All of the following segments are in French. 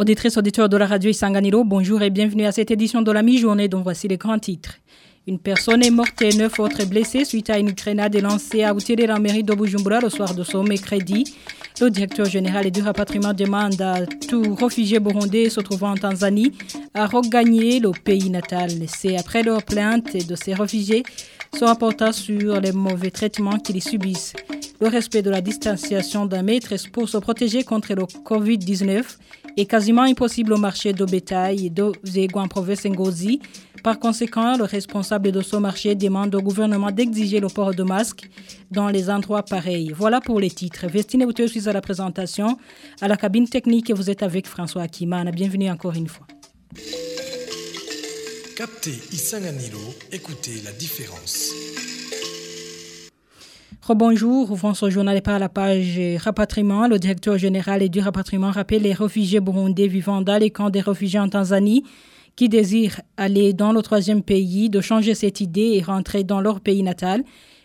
Auditrices, auditeurs de la radio Isanganiro, bonjour et bienvenue à cette édition de la mi-journée dont voici les grands titres. Une personne est morte et neuf autres blessés suite à une grenade lancée à de la mairie de Bujumbura le soir de ce mercredi. Le directeur général du rapatriement demande à tout réfugié burundais se trouvant en Tanzanie à regagner le pays natal. C'est après leur plainte de ces réfugiés se rapportant sur les mauvais traitements qu'ils subissent. Le respect de la distanciation d'un mètre pour se protéger contre le Covid-19 est quasiment impossible au marché de bétail de Zégo en province Ngozi. Par conséquent, le responsable de ce marché demande au gouvernement d'exiger le port de masque dans les endroits pareils. Voilà pour les titres. Vestine vous suis à la présentation. À la cabine technique, vous êtes avec François Akimana. Bienvenue encore une fois. Captez Isanganilo, écoutez la différence. Bonjour, ouvrons ce journal par la page rapatriement. Le directeur général du rapatriement rappelle les réfugiés burundais vivant dans les camps des réfugiés en Tanzanie qui désirent aller dans le troisième pays de changer cette idée et rentrer dans leur pays natal.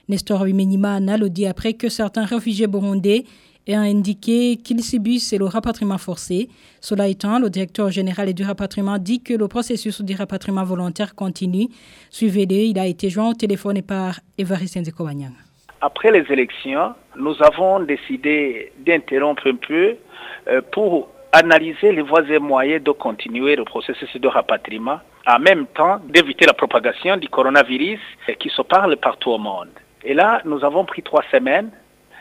Nestor Wimenimana le dit après que certains réfugiés burundais aient indiqué qu'ils subissent le rapatriement forcé. Cela étant, le directeur général du rapatriement dit que le processus du rapatriement volontaire continue. Suivez-le, il a été joint au téléphone par Evariste Nzekowanyang. Après les élections, nous avons décidé d'interrompre un peu euh, pour analyser les voies et moyens de continuer le processus de rapatriement, en même temps d'éviter la propagation du coronavirus qui se parle partout au monde. Et là, nous avons pris trois semaines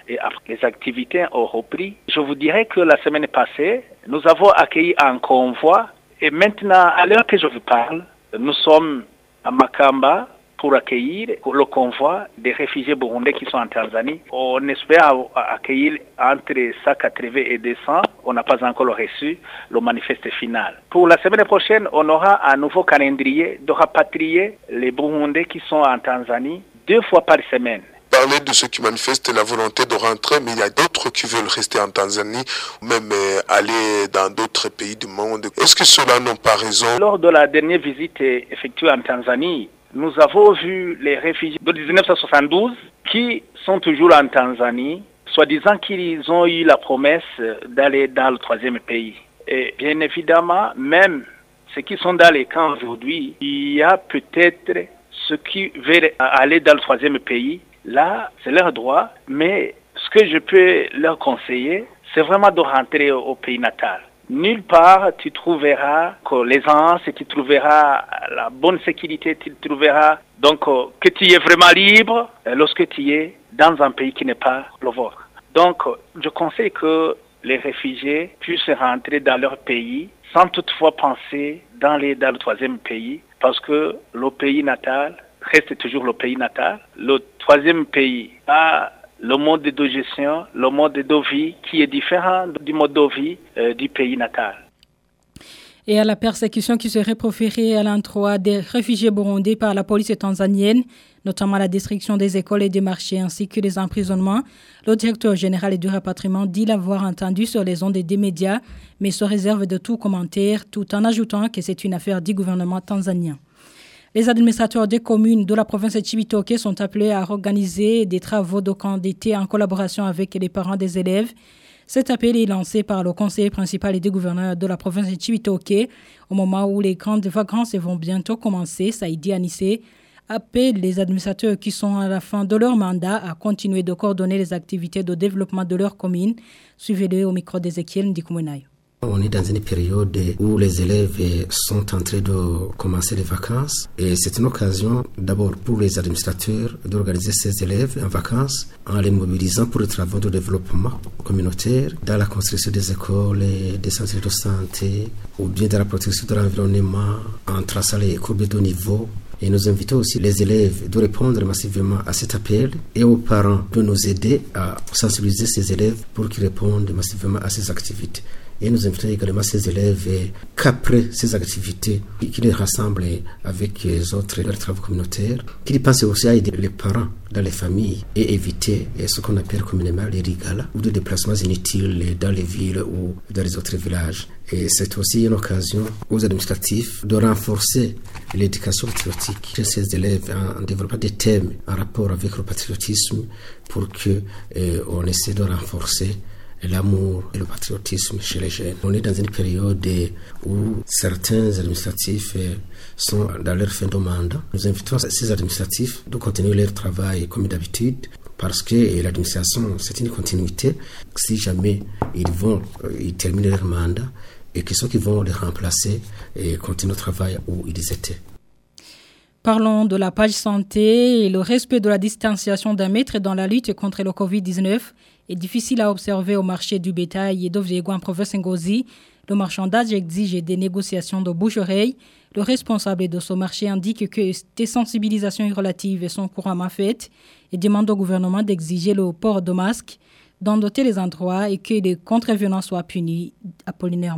et les activités ont repris. Je vous dirais que la semaine passée, nous avons accueilli un convoi et maintenant, à l'heure que je vous parle, nous sommes à Makamba, pour accueillir le convoi des réfugiés burundais qui sont en Tanzanie. On espère accueillir entre 180 et 200. On n'a pas encore reçu le manifeste final. Pour la semaine prochaine, on aura un nouveau calendrier de rapatrier les Burundais qui sont en Tanzanie deux fois par semaine parler de ceux qui manifestent la volonté de rentrer, mais il y a d'autres qui veulent rester en Tanzanie, même euh, aller dans d'autres pays du monde. Est-ce que ceux-là n'ont pas raison? Lors de la dernière visite effectuée en Tanzanie, nous avons vu les réfugiés de 1972 qui sont toujours en Tanzanie, soi-disant qu'ils ont eu la promesse d'aller dans le troisième pays. Et bien évidemment, même ceux qui sont dans les camps aujourd'hui, il y a peut-être ceux qui veulent aller dans le troisième pays. Là, c'est leur droit, mais ce que je peux leur conseiller, c'est vraiment de rentrer au pays natal. Nulle part tu trouveras l'aisance, tu trouveras la bonne sécurité, tu trouveras donc euh, que tu es vraiment libre euh, lorsque tu es dans un pays qui n'est pas le vôtre. Donc je conseille que les réfugiés puissent rentrer dans leur pays sans toutefois penser dans, dans le troisième pays parce que le pays natal reste toujours le pays natal. Le troisième pays a le mode de gestion, le mode de vie qui est différent du mode de vie euh, du pays natal. Et à la persécution qui serait proférée à l'endroit des réfugiés burundais par la police tanzanienne, notamment la destruction des écoles et des marchés ainsi que les emprisonnements, le directeur général du rapatriement dit l'avoir entendu sur les ondes des médias, mais se réserve de tout commentaire tout en ajoutant que c'est une affaire du gouvernement tanzanien. Les administrateurs des communes de la province de Chibitoke sont appelés à organiser des travaux de camp d'été en collaboration avec les parents des élèves. Cet appel est lancé par le conseiller principal et des gouverneurs de la province de Chibitoke au moment où les grandes vacances vont bientôt commencer. Saïdi Anissé appelle les administrateurs qui sont à la fin de leur mandat à continuer de coordonner les activités de développement de leur commune. Suivez-le au micro d'Ezekiel Ndikoumenayo. On est dans une période où les élèves sont en train de commencer les vacances et c'est une occasion d'abord pour les administrateurs d'organiser ces élèves en vacances en les mobilisant pour les travaux de développement communautaire dans la construction des écoles, des centres de santé ou bien dans la protection de l'environnement en traçant les courbes de niveau Et nous invitons aussi les élèves de répondre massivement à cet appel et aux parents de nous aider à sensibiliser ces élèves pour qu'ils répondent massivement à ces activités. Et nous invitons également ces élèves qu'après ces activités, qui les rassemblent avec les autres leurs travaux communautaires, qu'ils pensent aussi à aider les parents dans les familles et éviter ce qu'on appelle communément les rigalas ou des déplacements inutiles dans les villes ou dans les autres villages. Et c'est aussi une occasion aux administratifs de renforcer l'éducation patriotique chez ces élèves en, développant des thèmes en rapport avec le patriotisme pour que on essaie de renforcer l'amour et le patriotisme chez les jeunes. On est dans une période où certains administratifs sont dans leur fin de mandat. Nous invitons ces administratifs de continuer leur travail comme d'habitude parce que l'administration, c'est une continuité. Si jamais ils vont ils terminer leur mandat et que ceux qui vont les remplacer et continuent le travail où ils étaient. Parlons de la page santé le respect de la distanciation d'un mètre dans la lutte contre le Covid-19 est difficile à observer au marché du bétail et d'Ovdiego en province Ngozi. Le marchandage exige des négociations de bouche-oreille. Le responsable de ce marché indique que des sensibilisations relatives sont couramment faites et demande au gouvernement d'exiger le port de masques dans doter les endroits et que les contrevenants soient punis. Apollinaire.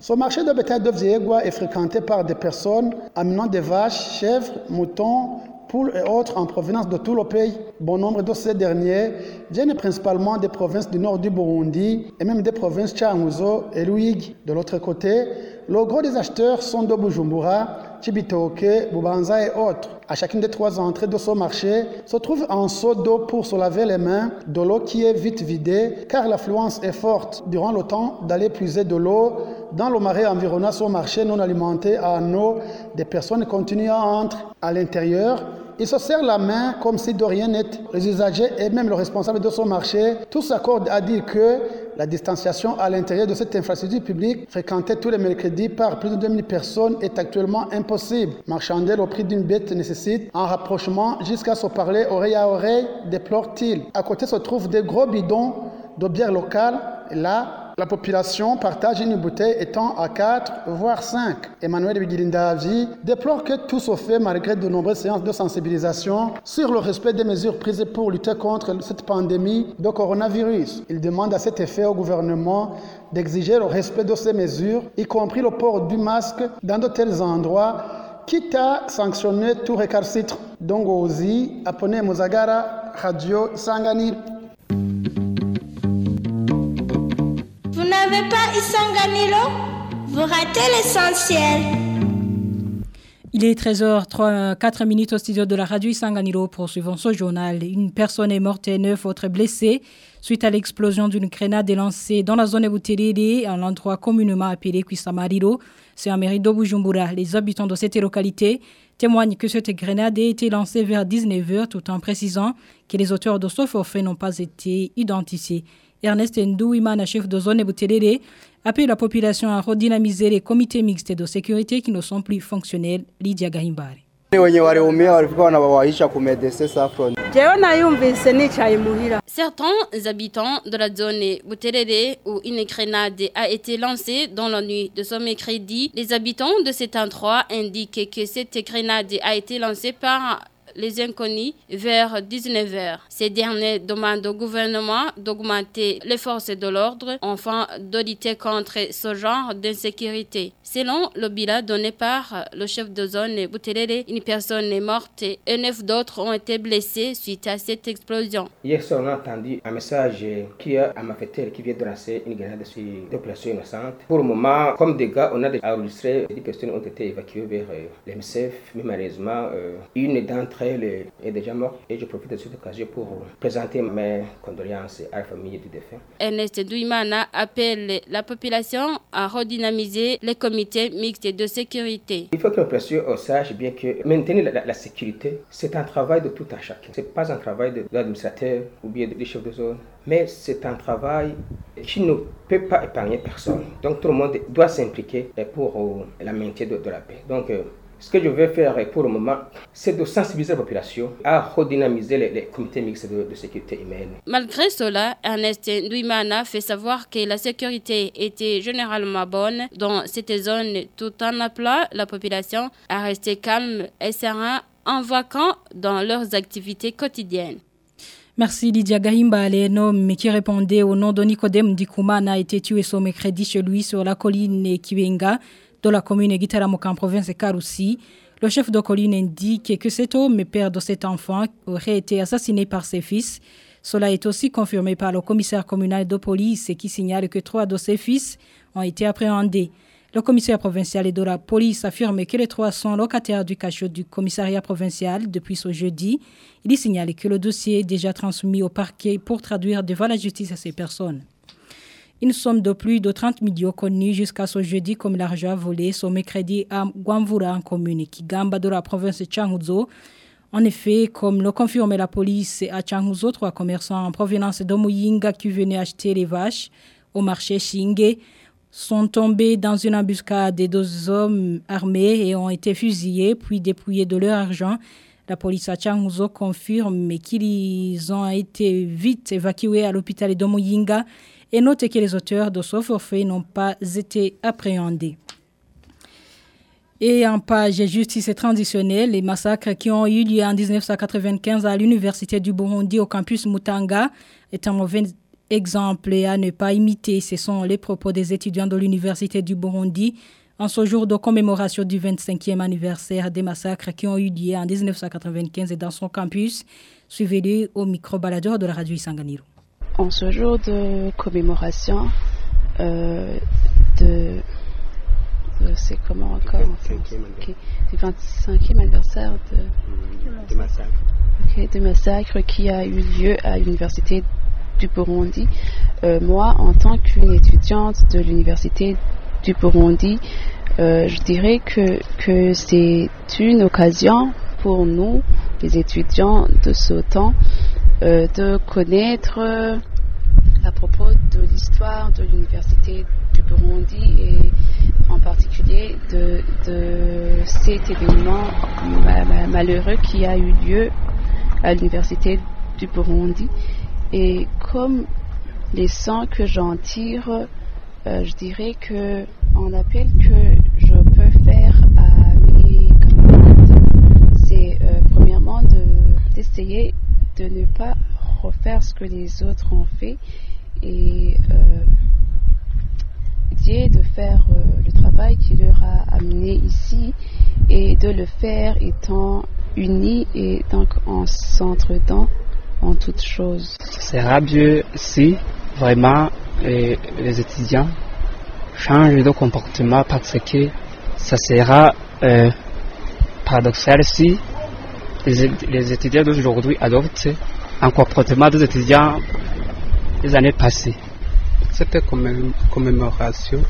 Ce marché de bétail d'Ovdiego est fréquenté par des personnes amenant des vaches, chèvres, moutons, poules et autres en provenance de tout le pays. Bon nombre de ces derniers viennent principalement des provinces du nord du Burundi et même des provinces Changuzo et Luigi. De l'autre côté, le gros des acheteurs sont de Bujumbura, Chibitoke, Bubanza et autres. À chacune des trois entrées de ce marché se trouve un seau d'eau pour se laver les mains, de l'eau qui est vite vidée car l'affluence est forte. Durant le temps d'aller puiser de l'eau dans le marais environnant ce marché non alimenté en eau, des personnes continuent à entrer à l'intérieur il se serre la main comme si de rien n'était. Les usagers et même le responsable de ce marché, tous s'accordent à dire que la distanciation à l'intérieur de cette infrastructure publique, fréquentée tous les mercredis par plus de 2000 personnes, est actuellement impossible. Marchander au prix d'une bête nécessite un rapprochement jusqu'à se parler oreille à oreille, déplore-t-il. À côté se trouvent des gros bidons de bière locale. Là, la population partage une bouteille étant à 4 voire 5. Emmanuel Bigirindavi déplore que tout se fait malgré de nombreuses séances de sensibilisation sur le respect des mesures prises pour lutter contre cette pandémie de coronavirus. Il demande à cet effet au gouvernement d'exiger le respect de ces mesures, y compris le port du masque dans de tels endroits quitte à sanctionner tout récarcitre. Dongozi, Apone Mozagara, Radio Sangani. N'avez pas vous ratez l'essentiel. Il est 13h, 4 minutes au studio de la radio Isanganiro. Poursuivons ce journal. Une personne est morte et neuf autres blessés suite à l'explosion d'une grenade lancée dans la zone de à l'endroit communément appelé Kuisamariro. C'est en mairie d'Obujumbura. Les habitants de cette localité témoignent que cette grenade a été lancée vers 19h tout en précisant que les auteurs de ce forfait n'ont pas été identifiés. Ernest Ndouimana, chef de zone Boutelere, appelle la population à redynamiser les comités mixtes de sécurité qui ne sont plus fonctionnels. Lydia Gahimbari. Certains habitants de la zone Buterere où une grenade a été lancée dans la nuit de ce mercredi, les habitants de cet endroit indiquent que cette grenade a été lancée par les inconnus vers 19h. Ces derniers demandent au gouvernement d'augmenter les forces de l'ordre afin de lutter contre ce genre d'insécurité. Selon le bilan donné par le chef de zone Boutelere, une personne est morte et neuf d'autres ont été blessés suite à cette explosion. Hier soir, on a entendu un message qui a un malfaiteur qui vient de lancer une grenade sur deux personnes innocentes. Pour le moment, comme des gars, on a enregistré 10 personnes ont été évacuées vers l'MCF, mais malheureusement, une d'entre elles est déjà morte et je profite de cette occasion pour présenter mes condoléances à la famille du défunt. Ernest Douimana appelle la population à redynamiser les communautés mixte de sécurité. Il faut que le sache bien que maintenir la, sécurité, c'est un travail de tout un chacun. Ce n'est pas un travail de, l'administrateur ou bien du chef de zone, mais c'est un travail qui ne peut pas épargner personne. Donc tout le monde doit s'impliquer pour la maintien de, la paix. Donc Ce que je vais faire pour le moment, c'est de sensibiliser la population à redynamiser les, comités mixtes de, sécurité humaine. Malgré cela, Ernest Ndouimana fait savoir que la sécurité était généralement bonne dans cette zone tout en appelant la population à rester calme et serein en vacant dans leurs activités quotidiennes. Merci Lydia Gahimba, mais qui répondait au nom de Nicodème Dikoumana a été tué ce mercredi chez lui sur la colline Kiwenga de la commune Guitaramouk en province Karoussi. Le chef de colline indique que cet homme, père de cet enfant, aurait été assassiné par ses fils. Cela est aussi confirmé par le commissaire communal de police qui signale que trois de ses fils ont été appréhendés. Le commissaire provincial de la police affirme que les trois sont locataires du cachot du commissariat provincial depuis ce jeudi. Il signale que le dossier est déjà transmis au parquet pour traduire devant la justice à ces personnes. Une somme de plus de 30 millions connue jusqu'à ce jeudi comme l'argent volé ce mercredi à Guamvura en commune Kigamba de la province de Changuzo. En effet, comme le confirme la police à Changuzo, trois commerçants en provenance de Muyinga qui venaient acheter les vaches au marché Shinge sont tombés dans une embuscade des deux hommes armés et ont été fusillés puis dépouillés de leur argent. La police à Changuzo confirme qu'ils ont été vite évacués à l'hôpital de Muyinga et notez que les auteurs de ce forfait n'ont pas été appréhendés. Et en page justice transitionnelle, les massacres qui ont eu lieu en 1995 à l'université du Burundi au campus Mutanga est un mauvais exemple à ne pas imiter. Ce sont les propos des étudiants de l'université du Burundi en ce jour de commémoration du 25e anniversaire des massacres qui ont eu lieu en 1995 dans son campus. Suivez-les au micro-baladeur de la radio Isanganiro en ce jour de commémoration euh, de, c'est comment encore? Du 25e anniversaire de, massacre. de massacre qui a eu lieu à l'université du Burundi. Euh, moi, en tant qu'une étudiante de l'université du Burundi, euh, je dirais que, que c'est une occasion pour nous, les étudiants de ce temps, euh, de connaître euh, à propos de l'histoire de l'université du Burundi et en particulier de, cet événement malheureux qui a eu lieu à l'université du Burundi. Et comme les sons que j'en tire, euh, je dirais que un appel que je peux faire à mes camarades, c'est premièrement d'essayer de ne pas refaire ce que les autres ont fait et euh, de faire euh, le travail qui leur a amené ici et de le faire étant unis et donc en s'entredant en toutes choses. C'est mieux si vraiment les étudiants changent de comportement parce que ça sera euh, paradoxal si les, étudiants d'aujourd'hui adoptent un comportement des étudiants des années passées. Cette commémoration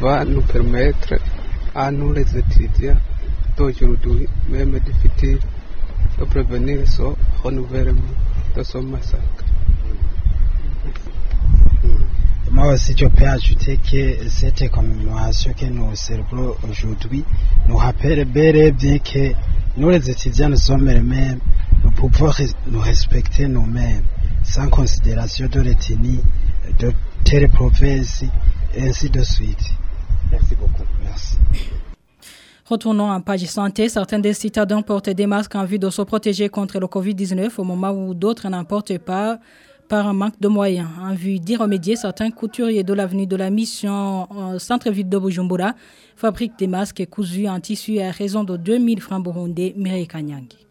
va nous permettre à nous les étudiants d'aujourd'hui, même de futurs, de prévenir ce renouvellement de ce massacre. Moi aussi, je peux ajouter que cette commémoration que nous célébrons aujourd'hui nous rappelle bel et bien que nous les étudiants, nous sommes les mêmes. Nous pouvons nous respecter nous-mêmes sans considération de l'ethnie, de telle province, et ainsi de suite. Merci beaucoup. Merci. Retournons en page santé. Certains des citadins portent des masques en vue de se protéger contre le Covid-19 au moment où d'autres n'en portent pas par un manque de moyens. En vue d'y remédier, certains couturiers de l'avenue de la Mission au centre-ville de Bujumbura fabriquent des masques cousus en tissu à raison de 2000 francs burundais, Mireille Kanyangi.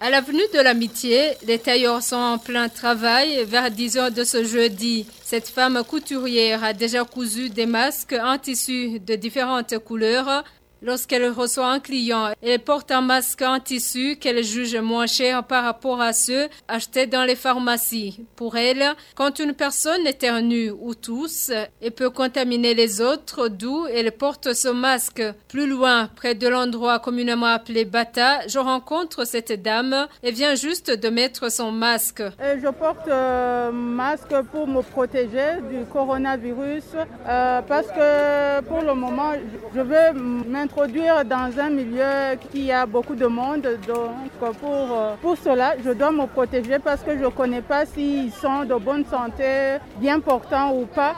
À l'avenue de l'amitié, les tailleurs sont en plein travail vers 10 heures de ce jeudi. Cette femme couturière a déjà cousu des masques en tissu de différentes couleurs lorsqu'elle reçoit un client, elle porte un masque en tissu qu'elle juge moins cher par rapport à ceux achetés dans les pharmacies. Pour elle, quand une personne éternue ou tousse, elle peut contaminer les autres, d'où elle porte ce masque. Plus loin, près de l'endroit communément appelé Bata, je rencontre cette dame et vient juste de mettre son masque. je porte euh, masque pour me protéger du coronavirus euh, parce que pour le moment, je veux m'introduire dans un milieu qui a beaucoup de monde. Donc pour, pour cela, je dois me protéger parce que je ne connais pas s'ils sont de bonne santé, bien portants ou pas.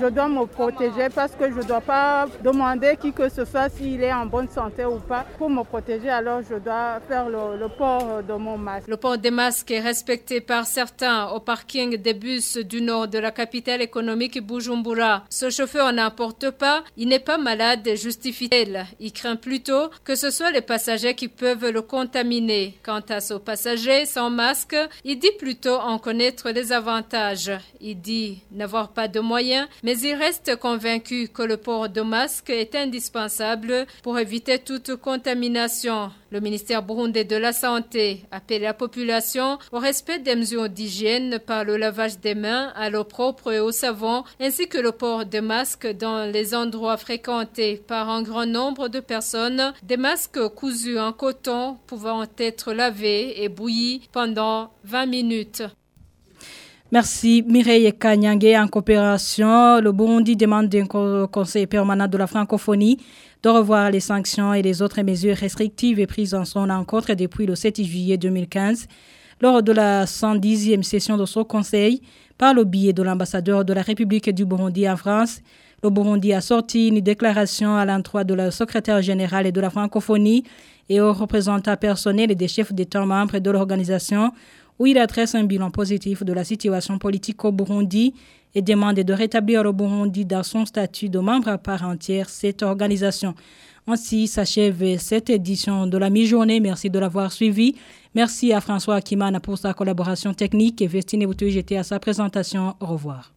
Je dois me protéger parce que je ne dois pas demander qui que ce soit s'il est en bonne santé ou pas. Pour me protéger, alors je dois faire le, le port de mon masque. Le port des masques est respecté par certains au parking des bus du nord de la capitale économique Bujumbura. Ce chauffeur n'importe pas, il n'est pas malade, justifie-t-elle. Il craint plutôt que ce soit les passagers qui peuvent le contaminer. Quant à ce passager sans masque, il dit plutôt en connaître les avantages. Il dit n'avoir pas de moyens, mais il reste convaincu que le port de masque est indispensable pour éviter toute contamination. Le ministère burundais de la Santé appelle la population au respect des mesures d'hygiène par le lavage des mains à l'eau propre et au savon, ainsi que le port de masques dans les endroits fréquentés par un grand nombre de personnes, des masques cousus en coton pouvant être lavés et bouillis pendant 20 minutes. Merci Mireille Kanyangé en coopération. Le Burundi demande d'un conseil permanent de la francophonie de revoir les sanctions et les autres mesures restrictives prises en son encontre depuis le 7 juillet 2015 lors de la 110e session de ce conseil par le biais de l'ambassadeur de la République du Burundi en France. Le Burundi a sorti une déclaration à l'endroit de la secrétaire générale de la francophonie et aux représentants personnels des chefs d'État membres de l'organisation où il adresse un bilan positif de la situation politique au Burundi et demande de rétablir le Burundi dans son statut de membre à part entière cette organisation. Ainsi s'achève cette édition de la mi-journée. Merci de l'avoir suivi. Merci à François Akimana pour sa collaboration technique et Vestine Boutou à sa présentation. Au revoir.